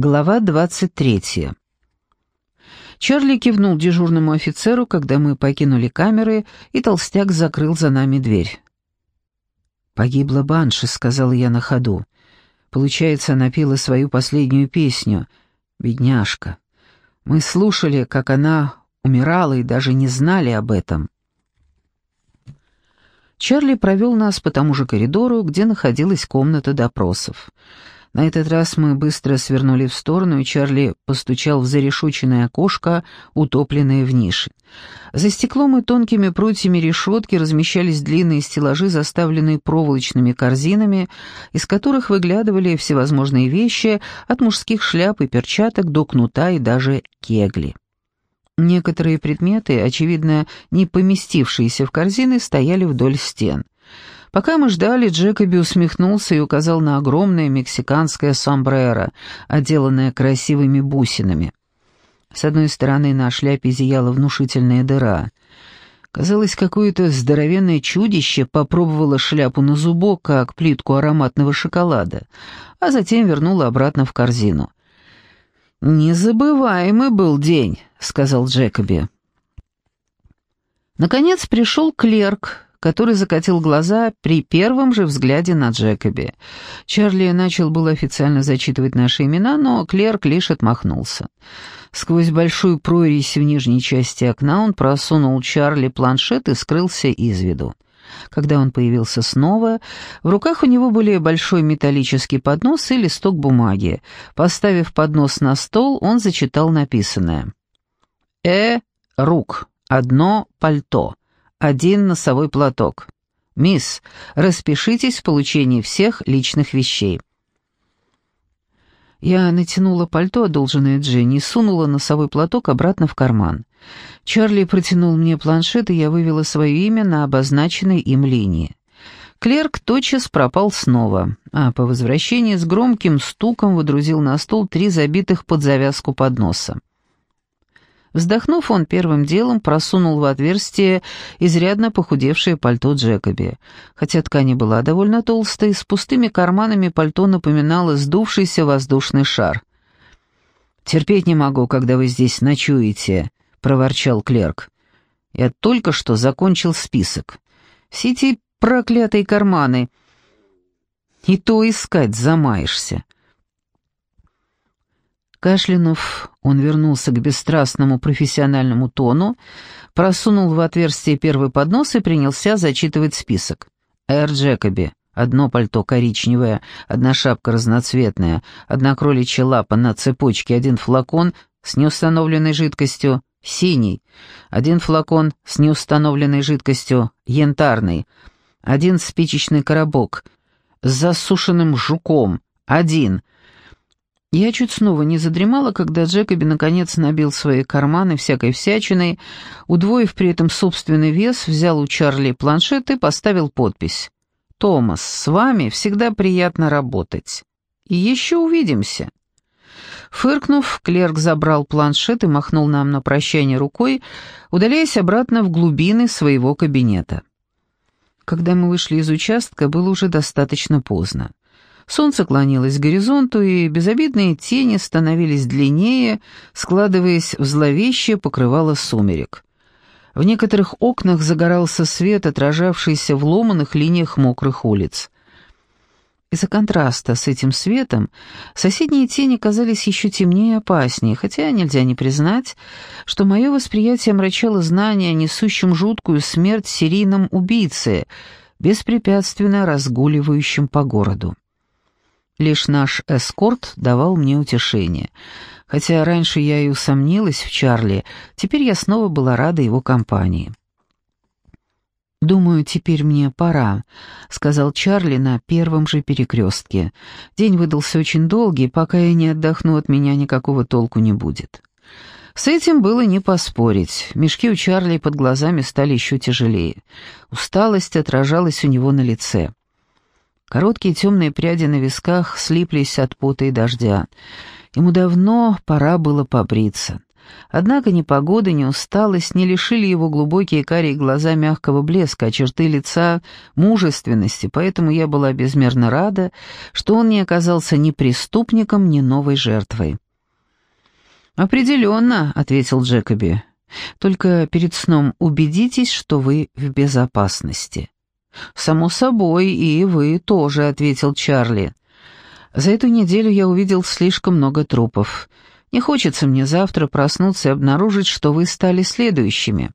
Глава 23. Чарли кивнул дежурному офицеру, когда мы покинули камеры, и толстяк закрыл за нами дверь. «Погибла Банши», — сказала я на ходу. Получается, она пела свою последнюю песню. Бедняжка. Мы слушали, как она умирала, и даже не знали об этом. Чарли провел нас по тому же коридору, где находилась комната допросов. На этот раз мы быстро свернули в сторону, и Чарли постучал в зарешоченное окошко, утопленное в нише. За стеклом и тонкими прутьями решетки размещались длинные стеллажи, заставленные проволочными корзинами, из которых выглядывали всевозможные вещи, от мужских шляп и перчаток до кнута и даже кегли. Некоторые предметы, очевидно, не поместившиеся в корзины, стояли вдоль стен — Пока мы ждали, Джекоби усмехнулся и указал на огромное мексиканское сомбреро, отделанное красивыми бусинами. С одной стороны на шляпе зияла внушительная дыра. Казалось, какое-то здоровенное чудище попробовало шляпу на зубок, как плитку ароматного шоколада, а затем вернуло обратно в корзину. «Незабываемый был день», — сказал Джекоби. Наконец пришел клерк, который закатил глаза при первом же взгляде на Джекоби. Чарли начал было официально зачитывать наши имена, но клерк лишь отмахнулся. Сквозь большую прорезь в нижней части окна он просунул Чарли планшет и скрылся из виду. Когда он появился снова, в руках у него были большой металлический поднос и листок бумаги. Поставив поднос на стол, он зачитал написанное. «Э, рук, одно пальто» один носовой платок. «Мисс, распишитесь в получении всех личных вещей». Я натянула пальто, одолженное Дженни, сунула носовой платок обратно в карман. Чарли протянул мне планшет, и я вывела свое имя на обозначенной им линии. Клерк тотчас пропал снова, а по возвращении с громким стуком выдрузил на стол три забитых под завязку подноса. Вздохнув, он первым делом просунул в отверстие изрядно похудевшее пальто Джекоби. Хотя ткань была довольно толстой, с пустыми карманами пальто напоминало сдувшийся воздушный шар. «Терпеть не могу, когда вы здесь ночуете», — проворчал клерк. «Я только что закончил список. Все эти проклятые карманы. И то искать замаешься». Кашлянув, он вернулся к бесстрастному профессиональному тону, просунул в отверстие первый поднос и принялся зачитывать список. «Эр Джекоби. Одно пальто коричневое, одна шапка разноцветная, одна кроличья лапа на цепочке, один флакон с неустановленной жидкостью, синий, один флакон с неустановленной жидкостью, янтарный, один спичечный коробок с засушенным жуком, один — я чуть снова не задремала, когда Джекоби наконец набил свои карманы всякой всячиной, удвоив при этом собственный вес, взял у Чарли планшет и поставил подпись. «Томас, с вами всегда приятно работать. И еще увидимся». Фыркнув, клерк забрал планшет и махнул нам на прощание рукой, удаляясь обратно в глубины своего кабинета. Когда мы вышли из участка, было уже достаточно поздно. Солнце клонилось к горизонту, и безобидные тени становились длиннее, складываясь в зловещее покрывало сумерек. В некоторых окнах загорался свет, отражавшийся в ломаных линиях мокрых улиц. Из-за контраста с этим светом соседние тени казались еще темнее и опаснее, хотя нельзя не признать, что мое восприятие омрачало знание о несущем жуткую смерть серийном убийце, беспрепятственно разгуливающем по городу. Лишь наш эскорт давал мне утешение. Хотя раньше я и усомнилась в Чарли, теперь я снова была рада его компании. «Думаю, теперь мне пора», — сказал Чарли на первом же перекрестке. «День выдался очень долгий, пока я не отдохну, от меня никакого толку не будет». С этим было не поспорить. Мешки у Чарли под глазами стали еще тяжелее. Усталость отражалась у него на лице. Короткие темные пряди на висках слиплись от пота и дождя. Ему давно пора было побриться. Однако ни погода, ни усталость не лишили его глубокие карие глаза мягкого блеска, а черты лица мужественности, поэтому я была безмерно рада, что он не оказался ни преступником, ни новой жертвой. «Определенно», — ответил Джекоби. «Только перед сном убедитесь, что вы в безопасности». «Само собой, и вы тоже», — ответил Чарли. «За эту неделю я увидел слишком много трупов. Не хочется мне завтра проснуться и обнаружить, что вы стали следующими».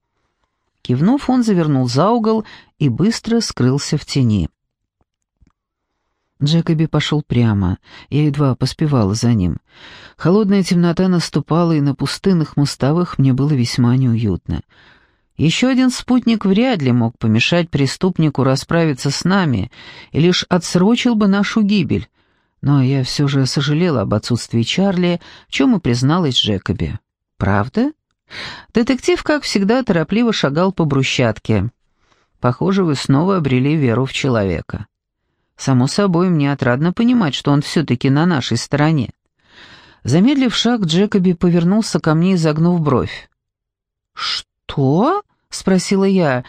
Кивнув, он завернул за угол и быстро скрылся в тени. Джекоби пошел прямо, я едва поспевала за ним. Холодная темнота наступала, и на пустынных мостовых мне было весьма неуютно. Еще один спутник вряд ли мог помешать преступнику расправиться с нами и лишь отсрочил бы нашу гибель, но я все же сожалела об отсутствии Чарли, в чем и призналась Джекоби. «Правда?» Детектив, как всегда, торопливо шагал по брусчатке. «Похоже, вы снова обрели веру в человека. Само собой, мне отрадно понимать, что он все-таки на нашей стороне». Замедлив шаг, Джекоби повернулся ко мне, изогнув бровь. «Что?» — спросила я.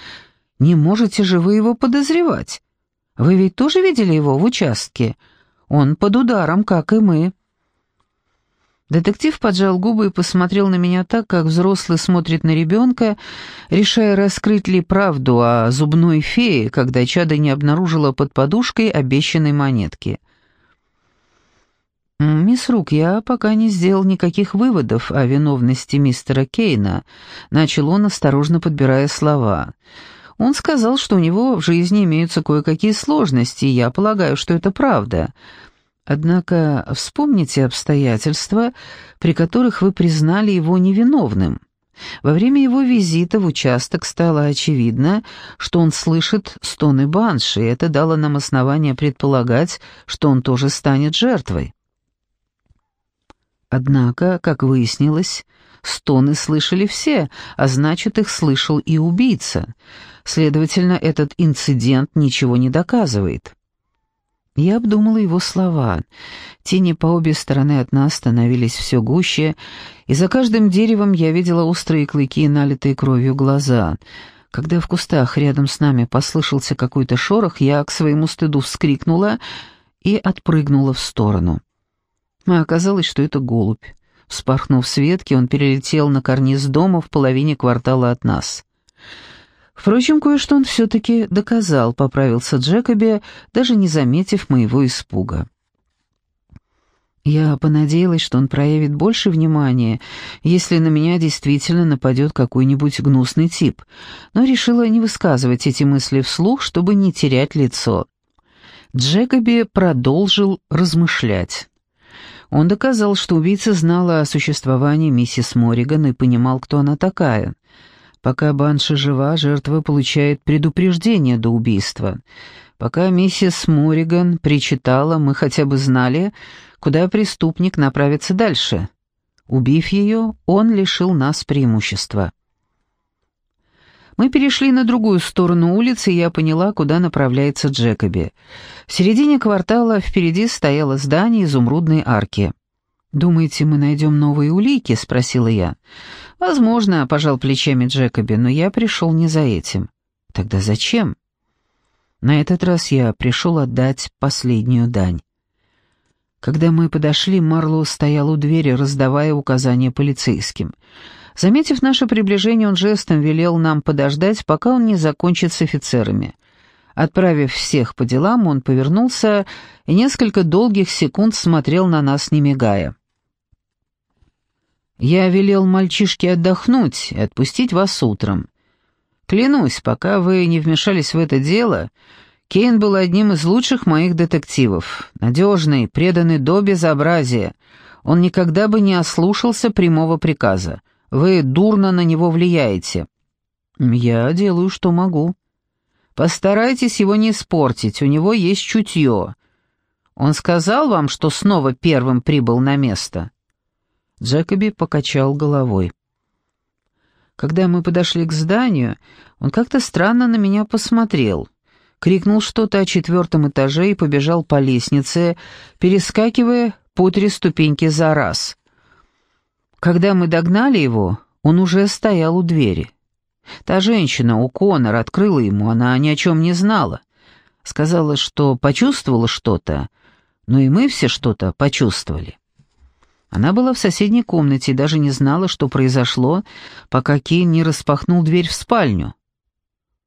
«Не можете же вы его подозревать? Вы ведь тоже видели его в участке?» Он под ударом, как и мы». Детектив поджал губы и посмотрел на меня так, как взрослый смотрит на ребенка, решая, раскрыть ли правду о зубной фее, когда чадо не обнаружила под подушкой обещанной монетки. «Мисс Рук, я пока не сделал никаких выводов о виновности мистера Кейна», — начал он, осторожно подбирая слова. Он сказал, что у него в жизни имеются кое-какие сложности, и я полагаю, что это правда. Однако вспомните обстоятельства, при которых вы признали его невиновным. Во время его визита в участок стало очевидно, что он слышит стоны банши, и это дало нам основание предполагать, что он тоже станет жертвой. Однако, как выяснилось, стоны слышали все, а значит, их слышал и убийца. Следовательно, этот инцидент ничего не доказывает. Я обдумала его слова. Тени по обе стороны от нас становились все гуще, и за каждым деревом я видела острые клыки и налитые кровью глаза. Когда в кустах рядом с нами послышался какой-то шорох, я к своему стыду вскрикнула и отпрыгнула в сторону. А оказалось, что это голубь. Вспорхнув с ветки, он перелетел на карниз дома в половине квартала от нас. Впрочем, кое-что он все-таки доказал, поправился Джекоби, даже не заметив моего испуга. Я понадеялась, что он проявит больше внимания, если на меня действительно нападет какой-нибудь гнусный тип, но решила не высказывать эти мысли вслух, чтобы не терять лицо. Джекоби продолжил размышлять. Он доказал, что убийца знала о существовании миссис Морриган и понимал, кто она такая. Пока Банша жива, жертва получает предупреждение до убийства. Пока миссис Морриган причитала, мы хотя бы знали, куда преступник направится дальше. Убив ее, он лишил нас преимущества. Мы перешли на другую сторону улицы, и я поняла, куда направляется Джекоби. В середине квартала впереди стояло здание изумрудной арки. «Думаете, мы найдем новые улики?» — спросила я. «Возможно», — пожал плечами Джекоби, — «но я пришел не за этим». «Тогда зачем?» На этот раз я пришел отдать последнюю дань. Когда мы подошли, Марлоу стоял у двери, раздавая указания полицейским. Заметив наше приближение, он жестом велел нам подождать, пока он не закончит с офицерами. Отправив всех по делам, он повернулся и несколько долгих секунд смотрел на нас, не мигая. Я велел мальчишке отдохнуть и отпустить вас утром. Клянусь, пока вы не вмешались в это дело, Кейн был одним из лучших моих детективов, надежный, преданный до безобразия. Он никогда бы не ослушался прямого приказа. Вы дурно на него влияете. Я делаю, что могу. Постарайтесь его не испортить, у него есть чутье. Он сказал вам, что снова первым прибыл на место?» Джекоби покачал головой. Когда мы подошли к зданию, он как-то странно на меня посмотрел, крикнул что-то о четвертом этаже и побежал по лестнице, перескакивая по три ступеньки за раз. Когда мы догнали его, он уже стоял у двери. Та женщина, у Конор, открыла ему, она ни о чем не знала. Сказала, что почувствовала что-то, но и мы все что-то почувствовали. Она была в соседней комнате и даже не знала, что произошло, пока Кейн не распахнул дверь в спальню.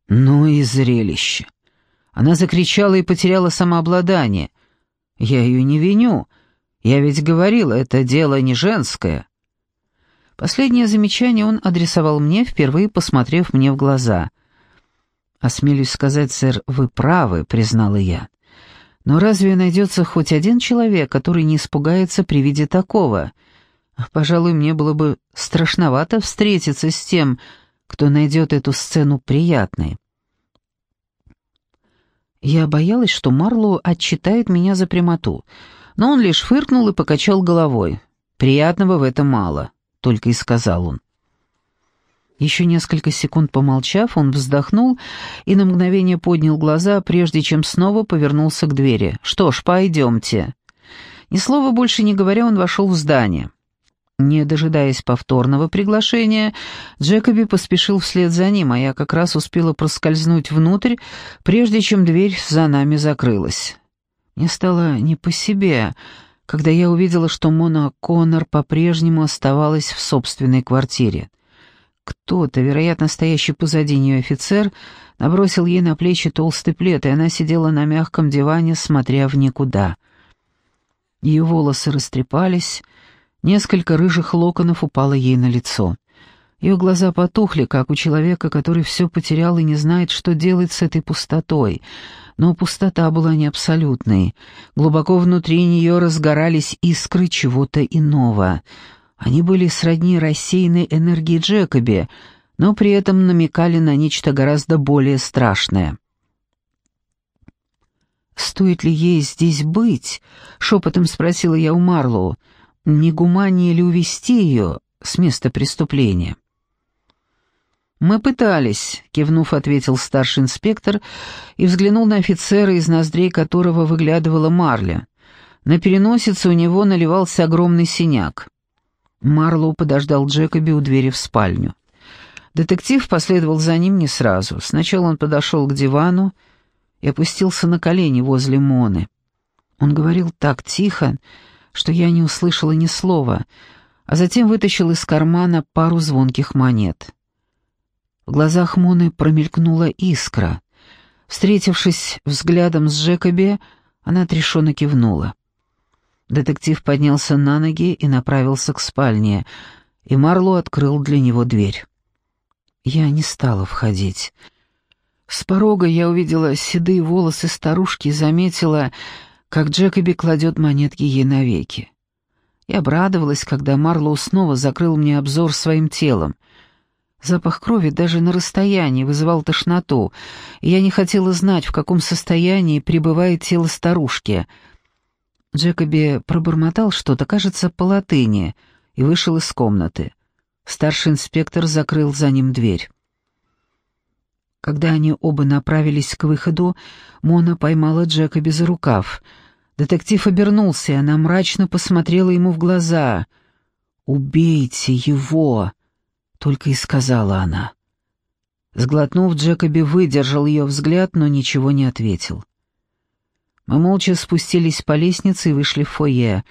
Ну и зрелище. Она закричала и потеряла самообладание. Я ее не виню. Я ведь говорила, это дело не женское. Последнее замечание он адресовал мне, впервые посмотрев мне в глаза. «Осмелюсь сказать, сэр, вы правы», — признала я. «Но разве найдется хоть один человек, который не испугается при виде такого? Пожалуй, мне было бы страшновато встретиться с тем, кто найдет эту сцену приятной». Я боялась, что Марлоу отчитает меня за прямоту, но он лишь фыркнул и покачал головой. «Приятного в этом мало», — только и сказал он. Еще несколько секунд помолчав, он вздохнул и на мгновение поднял глаза, прежде чем снова повернулся к двери. «Что ж, пойдемте». Ни слова больше не говоря, он вошел в здание. Не дожидаясь повторного приглашения, Джекоби поспешил вслед за ним, а я как раз успела проскользнуть внутрь, прежде чем дверь за нами закрылась. Мне стало не по себе, когда я увидела, что Мона Коннор по-прежнему оставалась в собственной квартире. Кто-то, вероятно, стоящий позади нее офицер, набросил ей на плечи толстый плед, и она сидела на мягком диване, смотря в никуда. Ее волосы растрепались, Несколько рыжих локонов упало ей на лицо. Ее глаза потухли, как у человека, который все потерял и не знает, что делать с этой пустотой. Но пустота была не абсолютной. Глубоко внутри нее разгорались искры чего-то иного. Они были сродни рассеянной энергии Джекоби, но при этом намекали на нечто гораздо более страшное. «Стоит ли ей здесь быть?» — шепотом спросила я у Марлоу не гуманнее ли увести ее с места преступления. «Мы пытались», — кивнув, ответил старший инспектор и взглянул на офицера, из ноздрей которого выглядывала марля. На переносице у него наливался огромный синяк. Марлоу подождал Джекоби у двери в спальню. Детектив последовал за ним не сразу. Сначала он подошел к дивану и опустился на колени возле Моны. Он говорил так тихо, что я не услышала ни слова, а затем вытащил из кармана пару звонких монет. В глазах Моны промелькнула искра. Встретившись взглядом с Джекоби, она отрешенно кивнула. Детектив поднялся на ноги и направился к спальне, и Марло открыл для него дверь. Я не стала входить. С порога я увидела седые волосы старушки и заметила, как Джекоби кладет монетки ей навеки. Я обрадовалась, когда Марлоу снова закрыл мне обзор своим телом. Запах крови даже на расстоянии вызывал тошноту, и я не хотела знать, в каком состоянии пребывает тело старушки. Джекоби пробормотал что-то, кажется, по латыни, и вышел из комнаты. Старший инспектор закрыл за ним дверь. Когда они оба направились к выходу, Мона поймала Джекоби за рукав. Детектив обернулся, и она мрачно посмотрела ему в глаза. «Убейте его!» — только и сказала она. Сглотнув, Джекоби выдержал ее взгляд, но ничего не ответил. Мы молча спустились по лестнице и вышли в фойе.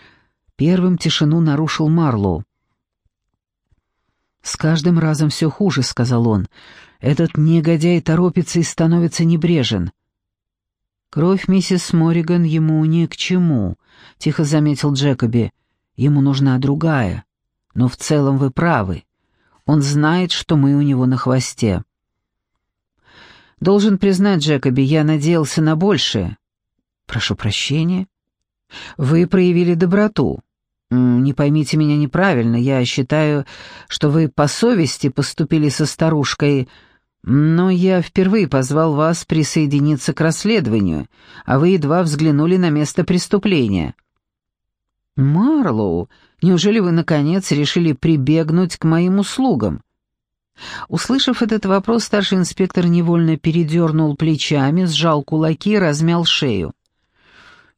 Первым тишину нарушил Марлоу. «С каждым разом все хуже», — сказал он. «Этот негодяй торопится и становится небрежен». «Кровь миссис Морриган ему ни к чему», — тихо заметил Джекоби. «Ему нужна другая. Но в целом вы правы. Он знает, что мы у него на хвосте». «Должен признать, Джекоби, я надеялся на большее». «Прошу прощения». «Вы проявили доброту. «Не поймите меня неправильно, я считаю, что вы по совести поступили со старушкой, но я впервые позвал вас присоединиться к расследованию, а вы едва взглянули на место преступления». «Марлоу, неужели вы, наконец, решили прибегнуть к моим услугам?» Услышав этот вопрос, старший инспектор невольно передернул плечами, сжал кулаки и размял шею.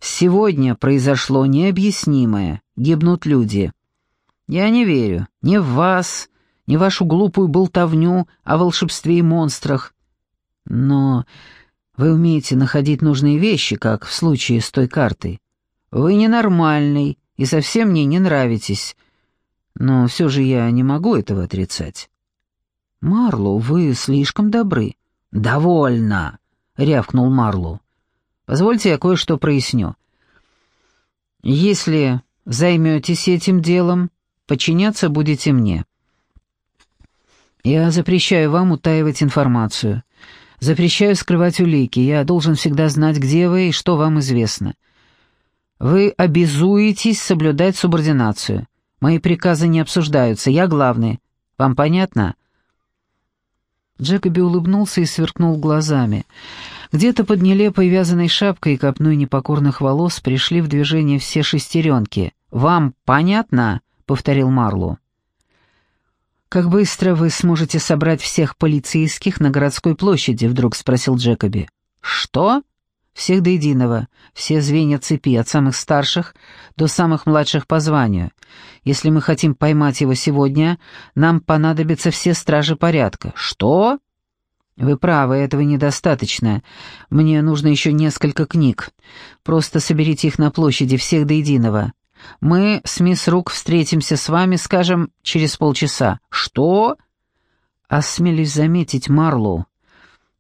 Сегодня произошло необъяснимое. Гибнут люди. «Я не верю ни в вас, ни в вашу глупую болтовню о волшебстве и монстрах. Но вы умеете находить нужные вещи, как в случае с той картой. Вы ненормальный и совсем мне не нравитесь. Но все же я не могу этого отрицать». «Марло, вы слишком добры». «Довольно!» — рявкнул Марло. «Позвольте я кое-что проясню. Если займетесь этим делом, подчиняться будете мне. Я запрещаю вам утаивать информацию. Запрещаю скрывать улики. Я должен всегда знать, где вы и что вам известно. Вы обязуетесь соблюдать субординацию. Мои приказы не обсуждаются. Я главный. Вам понятно?» Джекоби улыбнулся и сверкнул глазами. Где-то под нелепой вязаной шапкой и копной непокорных волос пришли в движение все шестеренки. «Вам понятно?» — повторил Марлу. «Как быстро вы сможете собрать всех полицейских на городской площади?» — вдруг спросил Джекоби. «Что?» «Всех до единого, все звенья цепи, от самых старших до самых младших по званию. Если мы хотим поймать его сегодня, нам понадобятся все стражи порядка». «Что?» «Вы правы, этого недостаточно. Мне нужно еще несколько книг. Просто соберите их на площади, всех до единого. Мы с мисс Рук встретимся с вами, скажем, через полчаса». «Что?» «Осмелюсь заметить Марлоу.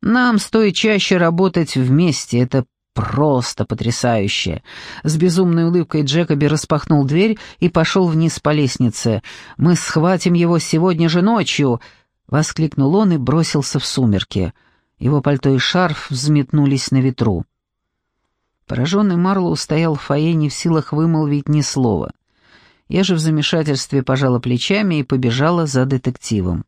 Нам стоит чаще работать вместе, это просто потрясающе!» С безумной улыбкой Джекоби распахнул дверь и пошел вниз по лестнице. «Мы схватим его сегодня же ночью!» — воскликнул он и бросился в сумерки. Его пальто и шарф взметнулись на ветру. Пораженный Марлоу стоял в фойе не в силах вымолвить ни слова. Я же в замешательстве пожала плечами и побежала за детективом.